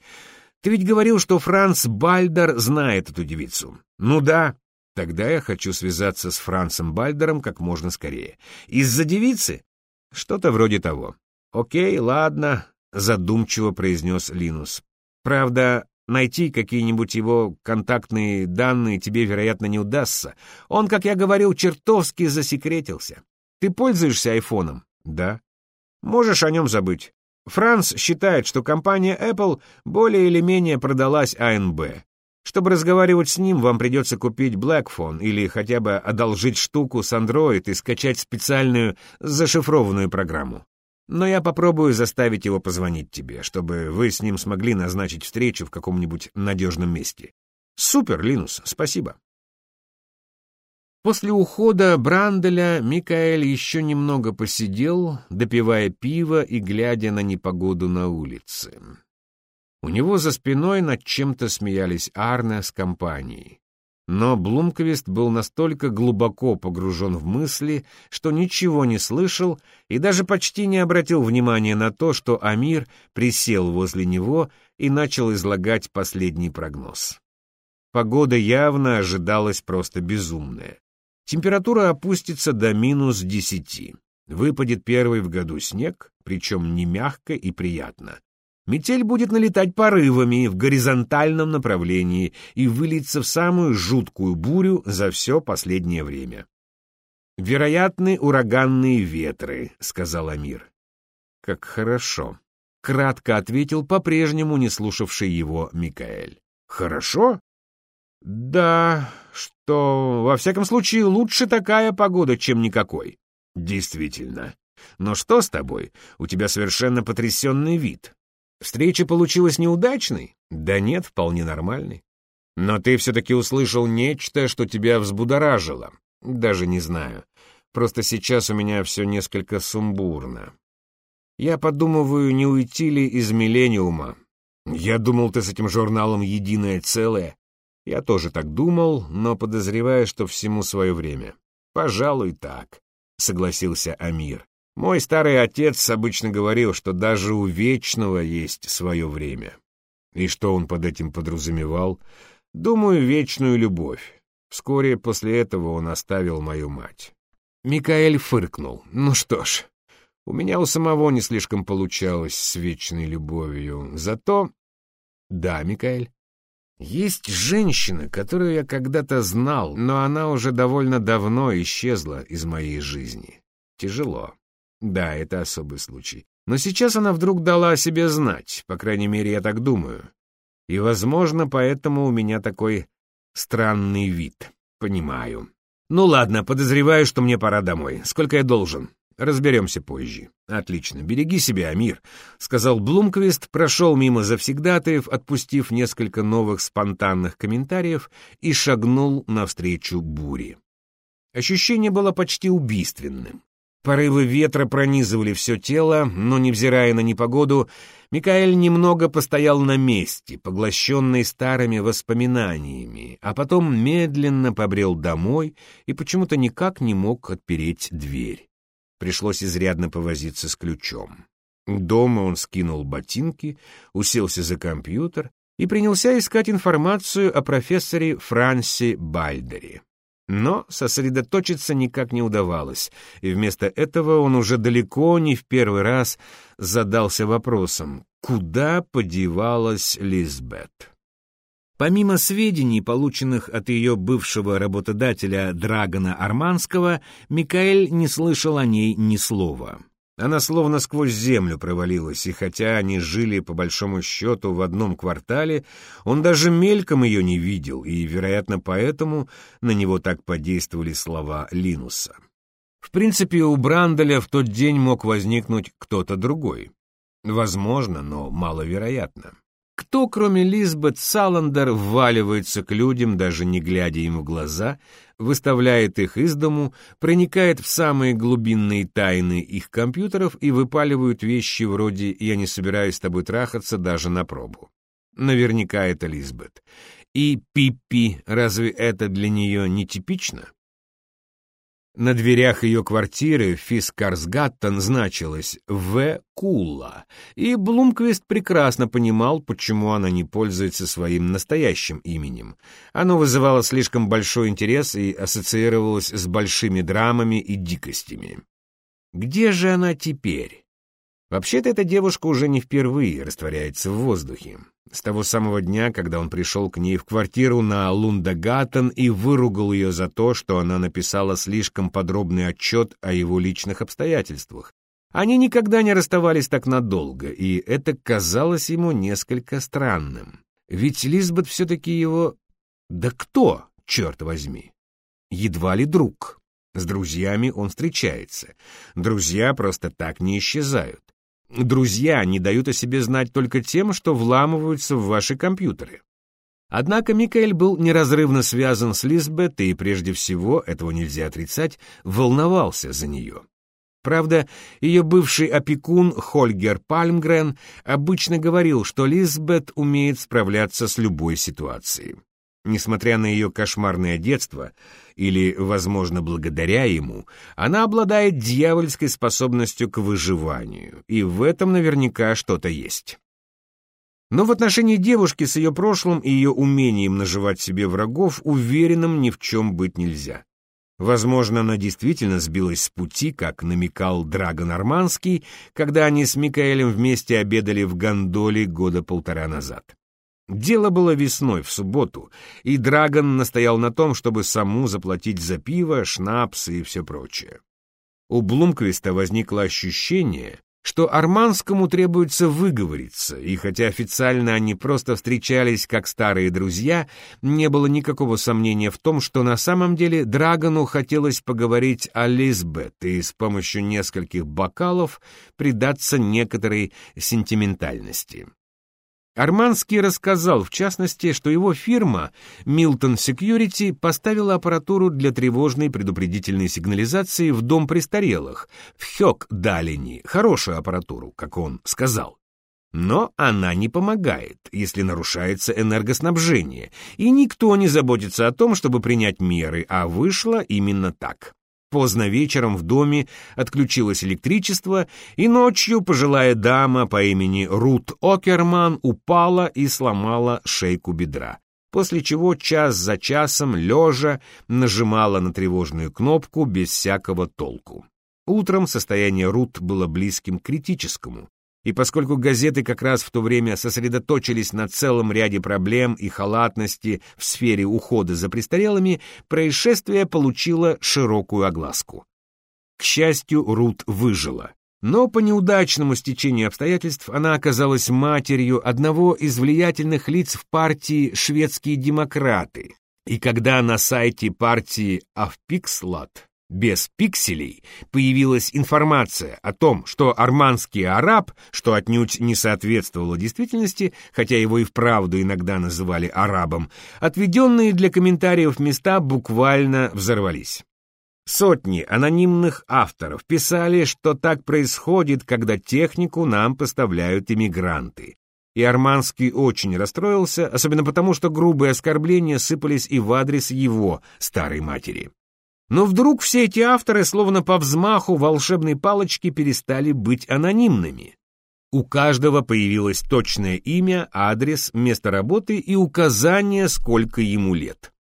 Ты ведь говорил, что Франц Бальдер знает эту девицу. Ну да. Тогда я хочу связаться с Францем Бальдером как можно скорее. Из-за девицы? Что-то вроде того. Окей, ладно, задумчиво произнес Линус. Правда, Найти какие-нибудь его контактные данные тебе, вероятно, не удастся. Он, как я говорил, чертовски засекретился. Ты пользуешься айфоном? Да. Можешь о нем забыть. Франц считает, что компания Apple более или менее продалась АНБ. Чтобы разговаривать с ним, вам придется купить Blackphone или хотя бы одолжить штуку с Android и скачать специальную зашифрованную программу. Но я попробую заставить его позвонить тебе, чтобы вы с ним смогли назначить встречу в каком-нибудь надежном месте. Супер, Линус, спасибо. После ухода Бранделя Микаэль еще немного посидел, допивая пиво и глядя на непогоду на улице. У него за спиной над чем-то смеялись Арне с компанией. Но Блумквист был настолько глубоко погружен в мысли, что ничего не слышал и даже почти не обратил внимания на то, что Амир присел возле него и начал излагать последний прогноз. Погода явно ожидалась просто безумная. Температура опустится до минус десяти. Выпадет первый в году снег, причем не мягко и приятно. Метель будет налетать порывами в горизонтальном направлении и выльется в самую жуткую бурю за все последнее время. «Вероятны ураганные ветры», — сказал Амир. «Как хорошо», — кратко ответил по-прежнему не слушавший его Микаэль. «Хорошо?» «Да, что, во всяком случае, лучше такая погода, чем никакой». «Действительно. Но что с тобой? У тебя совершенно потрясенный вид. Встреча получилась неудачной? Да нет, вполне нормальной. Но ты все-таки услышал нечто, что тебя взбудоражило. Даже не знаю. Просто сейчас у меня все несколько сумбурно. Я подумываю, не уйти ли из «Миллениума». Я думал, ты с этим журналом единое целое. Я тоже так думал, но подозреваю, что всему свое время. Пожалуй, так, — согласился Амир. Мой старый отец обычно говорил, что даже у вечного есть свое время. И что он под этим подразумевал? Думаю, вечную любовь. Вскоре после этого он оставил мою мать. Микаэль фыркнул. Ну что ж, у меня у самого не слишком получалось с вечной любовью. Зато... Да, Микаэль. Есть женщина, которую я когда-то знал, но она уже довольно давно исчезла из моей жизни. Тяжело. Да, это особый случай. Но сейчас она вдруг дала о себе знать, по крайней мере, я так думаю. И, возможно, поэтому у меня такой странный вид. Понимаю. Ну ладно, подозреваю, что мне пора домой. Сколько я должен? Разберемся позже. Отлично. Береги себя, Амир, сказал Блумквист, прошел мимо завсегдатаев, отпустив несколько новых спонтанных комментариев и шагнул навстречу буре. Ощущение было почти убийственным. Порывы ветра пронизывали все тело, но, невзирая на непогоду, Микаэль немного постоял на месте, поглощенный старыми воспоминаниями, а потом медленно побрел домой и почему-то никак не мог отпереть дверь. Пришлось изрядно повозиться с ключом. Дома он скинул ботинки, уселся за компьютер и принялся искать информацию о профессоре Франси Бальдере. Но сосредоточиться никак не удавалось, и вместо этого он уже далеко не в первый раз задался вопросом, куда подевалась Лизбет. Помимо сведений, полученных от ее бывшего работодателя Драгона Арманского, Микаэль не слышал о ней ни слова. Она словно сквозь землю провалилась, и хотя они жили, по большому счету, в одном квартале, он даже мельком ее не видел, и, вероятно, поэтому на него так подействовали слова Линуса. В принципе, у Бранделя в тот день мог возникнуть кто-то другой. Возможно, но маловероятно. Кто, кроме Лизбет Саландер, вваливается к людям, даже не глядя им в глаза, выставляет их из дому, проникает в самые глубинные тайны их компьютеров и выпаливают вещи вроде «я не собираюсь с тобой трахаться даже на пробу». Наверняка это Лизбет. И Пиппи, разве это для нее не типично? На дверях ее квартиры в Фискарсгаттен значилось «В. Кула», и Блумквист прекрасно понимал, почему она не пользуется своим настоящим именем. Оно вызывало слишком большой интерес и ассоциировалось с большими драмами и дикостями. Где же она теперь? Вообще-то эта девушка уже не впервые растворяется в воздухе. С того самого дня, когда он пришел к ней в квартиру на Лундагаттен и выругал ее за то, что она написала слишком подробный отчет о его личных обстоятельствах. Они никогда не расставались так надолго, и это казалось ему несколько странным. Ведь Лизбет все-таки его... Да кто, черт возьми? Едва ли друг. С друзьями он встречается. Друзья просто так не исчезают. Друзья не дают о себе знать только тем, что вламываются в ваши компьютеры. Однако Микаэль был неразрывно связан с Лизбет и, прежде всего, этого нельзя отрицать, волновался за нее. Правда, ее бывший опекун Хольгер Пальмгрен обычно говорил, что Лизбет умеет справляться с любой ситуацией. Несмотря на ее кошмарное детство, или, возможно, благодаря ему, она обладает дьявольской способностью к выживанию, и в этом наверняка что-то есть. Но в отношении девушки с ее прошлым и ее умением наживать себе врагов уверенным ни в чем быть нельзя. Возможно, она действительно сбилась с пути, как намекал Драгон Арманский, когда они с Микаэлем вместе обедали в гондоле года полтора назад. Дело было весной, в субботу, и Драгон настоял на том, чтобы саму заплатить за пиво, шнапс и все прочее. У Блумквиста возникло ощущение, что Арманскому требуется выговориться, и хотя официально они просто встречались как старые друзья, не было никакого сомнения в том, что на самом деле Драгону хотелось поговорить о Лизбет и с помощью нескольких бокалов предаться некоторой сентиментальности. Арманский рассказал, в частности, что его фирма Milton Security поставила аппаратуру для тревожной предупредительной сигнализации в дом престарелых, в Хёк-Далини, хорошую аппаратуру, как он сказал. Но она не помогает, если нарушается энергоснабжение, и никто не заботится о том, чтобы принять меры, а вышло именно так. Поздно вечером в доме отключилось электричество, и ночью пожилая дама по имени Рут Окерман упала и сломала шейку бедра, после чего час за часом, лежа, нажимала на тревожную кнопку без всякого толку. Утром состояние Рут было близким к критическому. И поскольку газеты как раз в то время сосредоточились на целом ряде проблем и халатности в сфере ухода за престарелыми, происшествие получило широкую огласку. К счастью, Рут выжила. Но по неудачному стечению обстоятельств она оказалась матерью одного из влиятельных лиц в партии «Шведские демократы». И когда на сайте партии «Авпикслат» без пикселей появилась информация о том, что арманский араб, что отнюдь не соответствовало действительности, хотя его и вправду иногда называли арабом, отведенные для комментариев места буквально взорвались. Сотни анонимных авторов писали, что так происходит, когда технику нам поставляют иммигранты. И Арманский очень расстроился, особенно потому, что грубые оскорбления сыпались и в адрес его старой матери. Но вдруг все эти авторы, словно по взмаху волшебной палочки, перестали быть анонимными. У каждого появилось точное имя, адрес, место работы и указание, сколько ему лет.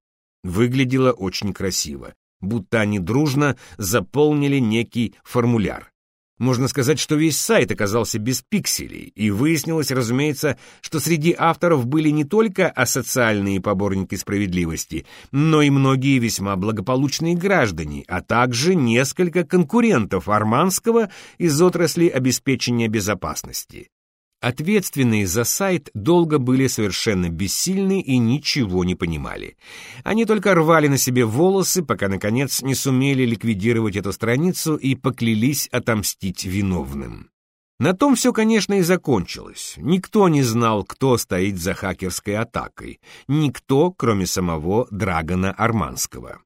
Выглядело очень красиво, будто они дружно заполнили некий формуляр. Можно сказать, что весь сайт оказался без пикселей, и выяснилось, разумеется, что среди авторов были не только асоциальные поборники справедливости, но и многие весьма благополучные граждане, а также несколько конкурентов Арманского из отрасли обеспечения безопасности. Ответственные за сайт долго были совершенно бессильны и ничего не понимали. Они только рвали на себе волосы, пока, наконец, не сумели ликвидировать эту страницу и поклялись отомстить виновным. На том все, конечно, и закончилось. Никто не знал, кто стоит за хакерской атакой. Никто, кроме самого Драгона Арманского.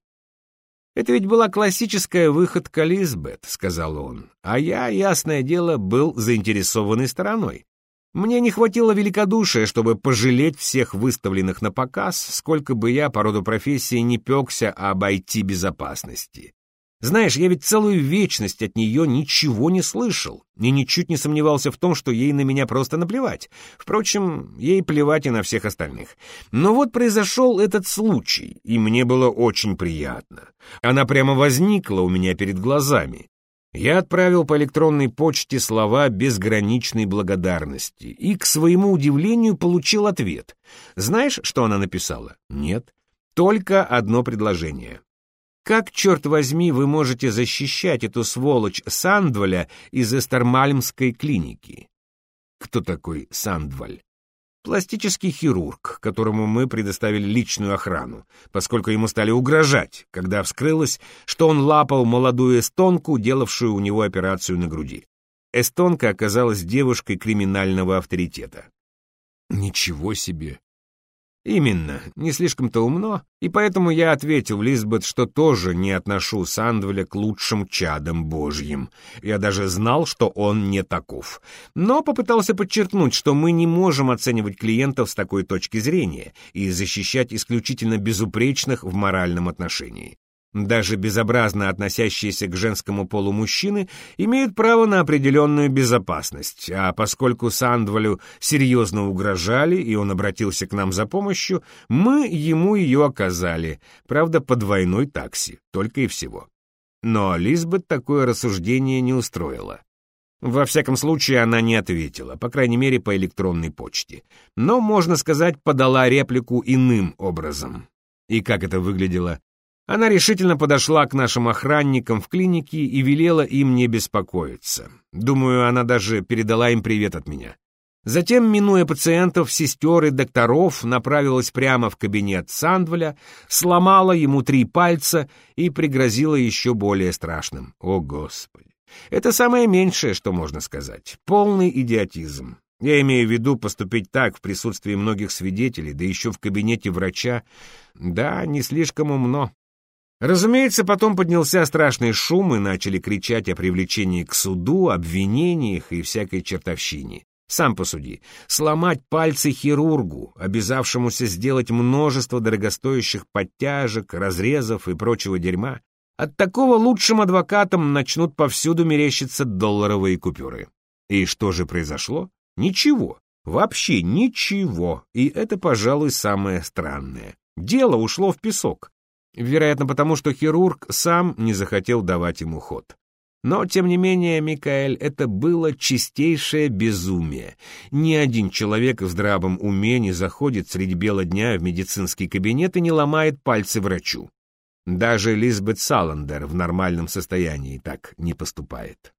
«Это ведь была классическая выходка Лизбет», — сказал он, «а я, ясное дело, был заинтересованной стороной. Мне не хватило великодушия, чтобы пожалеть всех выставленных на показ, сколько бы я по роду профессии не пекся об IT-безопасности. Знаешь, я ведь целую вечность от нее ничего не слышал и ничуть не сомневался в том, что ей на меня просто наплевать. Впрочем, ей плевать и на всех остальных. Но вот произошел этот случай, и мне было очень приятно. Она прямо возникла у меня перед глазами. Я отправил по электронной почте слова безграничной благодарности и, к своему удивлению, получил ответ. Знаешь, что она написала? Нет. Только одно предложение. Как, черт возьми, вы можете защищать эту сволочь Сандваля из Эстермальмской клиники? Кто такой Сандваль? Пластический хирург, которому мы предоставили личную охрану, поскольку ему стали угрожать, когда вскрылось, что он лапал молодую эстонку, делавшую у него операцию на груди. Эстонка оказалась девушкой криминального авторитета. Ничего себе! Именно, не слишком-то умно, и поэтому я ответил Лизбет, что тоже не отношу Сандвеля к лучшим чадам божьим. Я даже знал, что он не таков. Но попытался подчеркнуть, что мы не можем оценивать клиентов с такой точки зрения и защищать исключительно безупречных в моральном отношении. Даже безобразно относящиеся к женскому полу мужчины имеют право на определенную безопасность, а поскольку Сандвалю серьезно угрожали, и он обратился к нам за помощью, мы ему ее оказали, правда, по двойной такси, только и всего. Но Лизбет такое рассуждение не устроило. Во всяком случае, она не ответила, по крайней мере, по электронной почте. Но, можно сказать, подала реплику иным образом. И как это выглядело, она решительно подошла к нашим охранникам в клинике и велела им не беспокоиться. Думаю, она даже передала им привет от меня. Затем, минуя пациентов, сестер и докторов, направилась прямо в кабинет Сандваля, сломала ему три пальца и пригрозила еще более страшным. О, Господи! Это самое меньшее, что можно сказать. Полный идиотизм. Я имею в виду поступить так в присутствии многих свидетелей, да еще в кабинете врача. Да, не слишком умно. Разумеется, потом поднялся страшный шум и начали кричать о привлечении к суду, обвинениях и всякой чертовщине. Сам посуди. Сломать пальцы хирургу, обязавшемуся сделать множество дорогостоящих подтяжек, разрезов и прочего дерьма. От такого лучшим адвокатам начнут повсюду мерещиться долларовые купюры. И что же произошло? Ничего. Вообще ничего. И это, пожалуй, самое странное. Дело ушло в песок. Вероятно, потому что хирург сам не захотел давать ему ход. Но, тем не менее, Микаэль, это было чистейшее безумие. Ни один человек в здравом уме не заходит среди бела дня в медицинский кабинет и не ломает пальцы врачу. Даже Лизбет Саландер в нормальном состоянии так не поступает.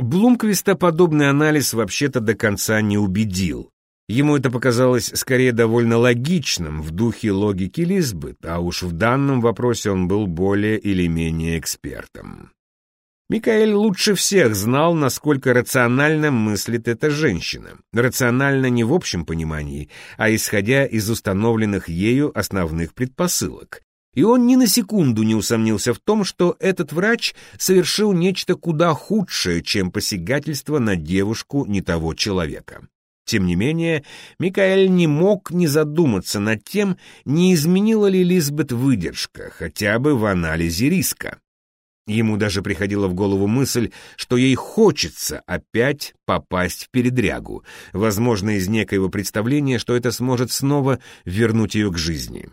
Блумквиста подобный анализ вообще-то до конца не убедил. Ему это показалось скорее довольно логичным в духе логики Лизбет, а уж в данном вопросе он был более или менее экспертом. Микаэль лучше всех знал, насколько рационально мыслит эта женщина. Рационально не в общем понимании, а исходя из установленных ею основных предпосылок. И он ни на секунду не усомнился в том, что этот врач совершил нечто куда худшее, чем посягательство на девушку не того человека. Тем не менее, Микаэль не мог не задуматься над тем, не изменила ли Лизбет выдержка, хотя бы в анализе риска. Ему даже приходила в голову мысль, что ей хочется опять попасть в передрягу, возможно, из некоего представления, что это сможет снова вернуть ее к жизни.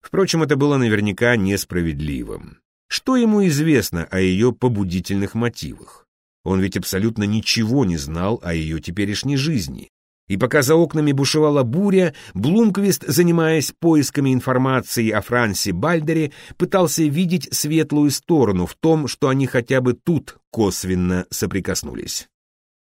Впрочем, это было наверняка несправедливым. Что ему известно о ее побудительных мотивах? Он ведь абсолютно ничего не знал о ее теперешней жизни. И пока за окнами бушевала буря, Блумквист, занимаясь поисками информации о Франсе Бальдере, пытался видеть светлую сторону в том, что они хотя бы тут косвенно соприкоснулись.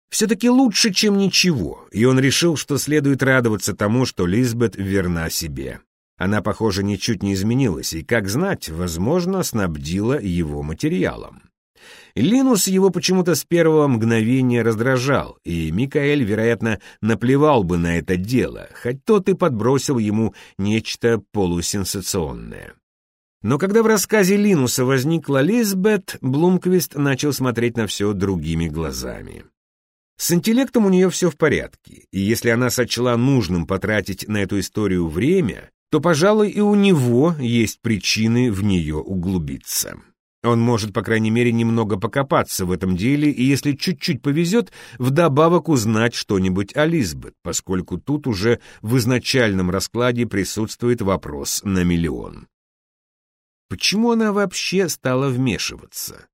Все-таки лучше, чем ничего, и он решил, что следует радоваться тому, что Лизбет верна себе. Она, похоже, ничуть не изменилась, и, как знать, возможно, снабдила его материалом. Линус его почему-то с первого мгновения раздражал, и Микаэль, вероятно, наплевал бы на это дело, хоть тот и подбросил ему нечто полусенсационное. Но когда в рассказе Линуса возникла Лизбет, Блумквист начал смотреть на все другими глазами. С интеллектом у нее все в порядке, и если она сочла нужным потратить на эту историю время, то, пожалуй, и у него есть причины в нее углубиться. Он может, по крайней мере, немного покопаться в этом деле и, если чуть-чуть повезет, вдобавок узнать что-нибудь о Лизбет, поскольку тут уже в изначальном раскладе присутствует вопрос на миллион. Почему она вообще стала вмешиваться?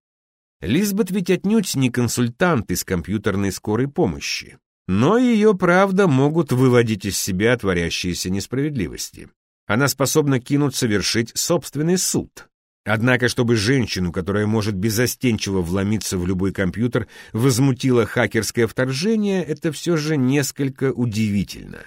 Лизбет ведь отнюдь не консультант из компьютерной скорой помощи. Но ее, правда, могут выводить из себя творящиеся несправедливости. Она способна кинуться вершить собственный суд, Однако, чтобы женщину, которая может безостенчиво вломиться в любой компьютер, возмутило хакерское вторжение, это все же несколько удивительно.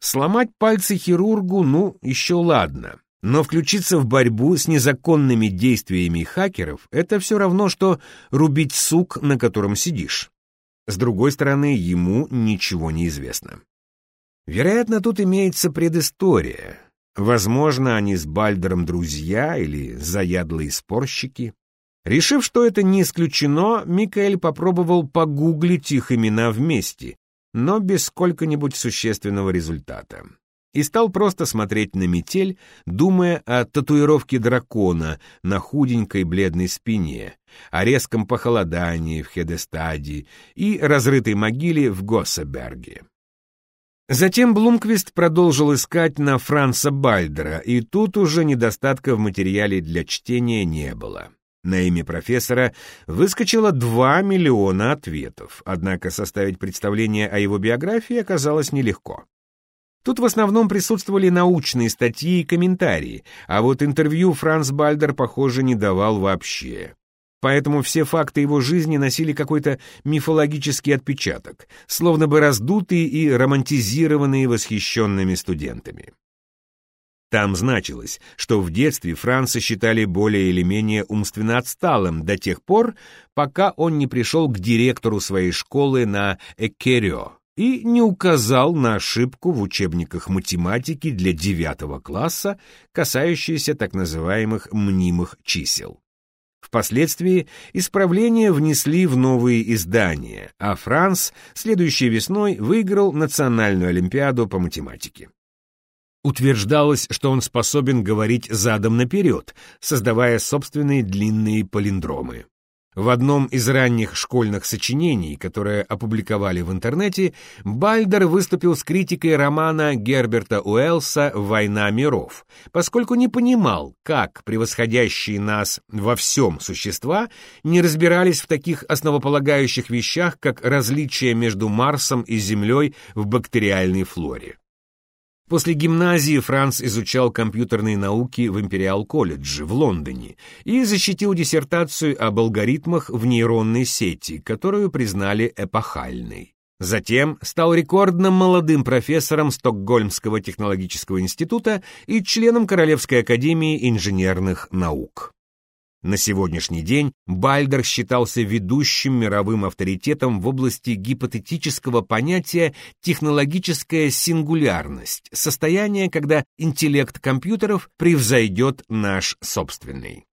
Сломать пальцы хирургу, ну, еще ладно. Но включиться в борьбу с незаконными действиями хакеров — это все равно, что рубить сук, на котором сидишь. С другой стороны, ему ничего не известно. Вероятно, тут имеется предыстория. Возможно, они с Бальдером друзья или заядлые спорщики. Решив, что это не исключено, Микаэль попробовал погуглить их имена вместе, но без сколько-нибудь существенного результата. И стал просто смотреть на метель, думая о татуировке дракона на худенькой бледной спине, о резком похолодании в Хедестаде и разрытой могиле в Госсеберге. Затем Блумквист продолжил искать на Франца Бальдера, и тут уже недостатка в материале для чтения не было. На имя профессора выскочило 2 миллиона ответов, однако составить представление о его биографии оказалось нелегко. Тут в основном присутствовали научные статьи и комментарии, а вот интервью Франц Бальдер, похоже, не давал вообще. Поэтому все факты его жизни носили какой-то мифологический отпечаток, словно бы раздутые и романтизированные восхищенными студентами. Там значилось, что в детстве Франца считали более или менее умственно отсталым до тех пор, пока он не пришел к директору своей школы на Экерио, и не указал на ошибку в учебниках математики для девятого класса, касающейся так называемых мнимых чисел. Впоследствии исправления внесли в новые издания, а Франц следующей весной выиграл национальную олимпиаду по математике. Утверждалось, что он способен говорить задом наперед, создавая собственные длинные палиндромы. В одном из ранних школьных сочинений, которое опубликовали в интернете, Бальдер выступил с критикой романа Герберта Уэллса «Война миров», поскольку не понимал, как превосходящие нас во всем существа не разбирались в таких основополагающих вещах, как различие между Марсом и Землей в бактериальной флоре. После гимназии Франц изучал компьютерные науки в Империал-колледже в Лондоне и защитил диссертацию об алгоритмах в нейронной сети, которую признали эпохальной. Затем стал рекордным молодым профессором Стокгольмского технологического института и членом Королевской академии инженерных наук. На сегодняшний день Бальдер считался ведущим мировым авторитетом в области гипотетического понятия технологическая сингулярность, состояние, когда интеллект компьютеров превзойдет наш собственный.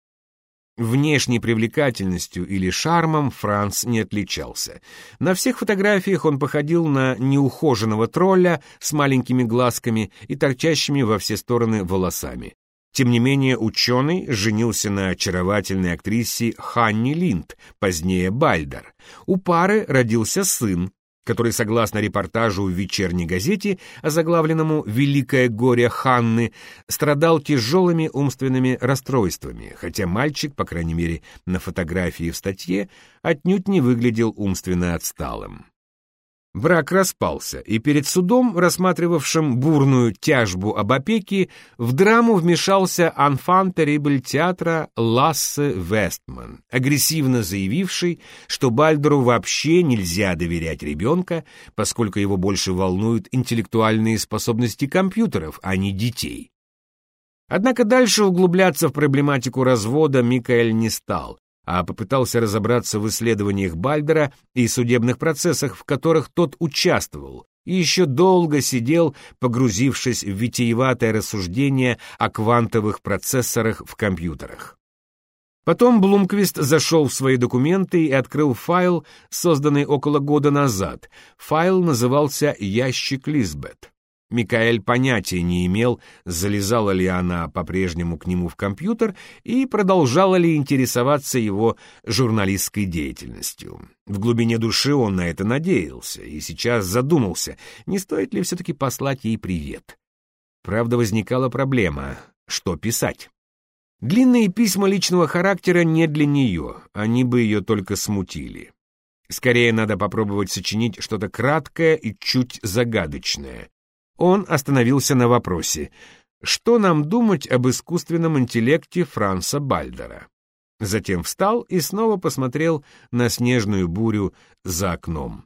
Внешней привлекательностью или шармом Франц не отличался. На всех фотографиях он походил на неухоженного тролля с маленькими глазками и торчащими во все стороны волосами. Тем не менее, ученый женился на очаровательной актрисе Ханни Линд, позднее Бальдер. У пары родился сын, который, согласно репортажу в вечерней газете, озаглавленному «Великое горе Ханны», страдал тяжелыми умственными расстройствами, хотя мальчик, по крайней мере, на фотографии в статье, отнюдь не выглядел умственно отсталым. Брак распался, и перед судом, рассматривавшим бурную тяжбу об опеке, в драму вмешался анфан терибль театра Лассе Вестман, агрессивно заявивший, что Бальдеру вообще нельзя доверять ребенка, поскольку его больше волнуют интеллектуальные способности компьютеров, а не детей. Однако дальше углубляться в проблематику развода Микаэль не стал, а попытался разобраться в исследованиях Бальдера и судебных процессах, в которых тот участвовал, и еще долго сидел, погрузившись в витиеватое рассуждение о квантовых процессорах в компьютерах. Потом Блумквист зашел в свои документы и открыл файл, созданный около года назад. Файл назывался «Ящик Лизбет». Микаэль понятия не имел, залезала ли она по-прежнему к нему в компьютер и продолжала ли интересоваться его журналистской деятельностью. В глубине души он на это надеялся и сейчас задумался, не стоит ли все-таки послать ей привет. Правда, возникала проблема — что писать? Длинные письма личного характера не для нее, они бы ее только смутили. Скорее надо попробовать сочинить что-то краткое и чуть загадочное. Он остановился на вопросе, что нам думать об искусственном интеллекте Франца Бальдера? Затем встал и снова посмотрел на снежную бурю за окном.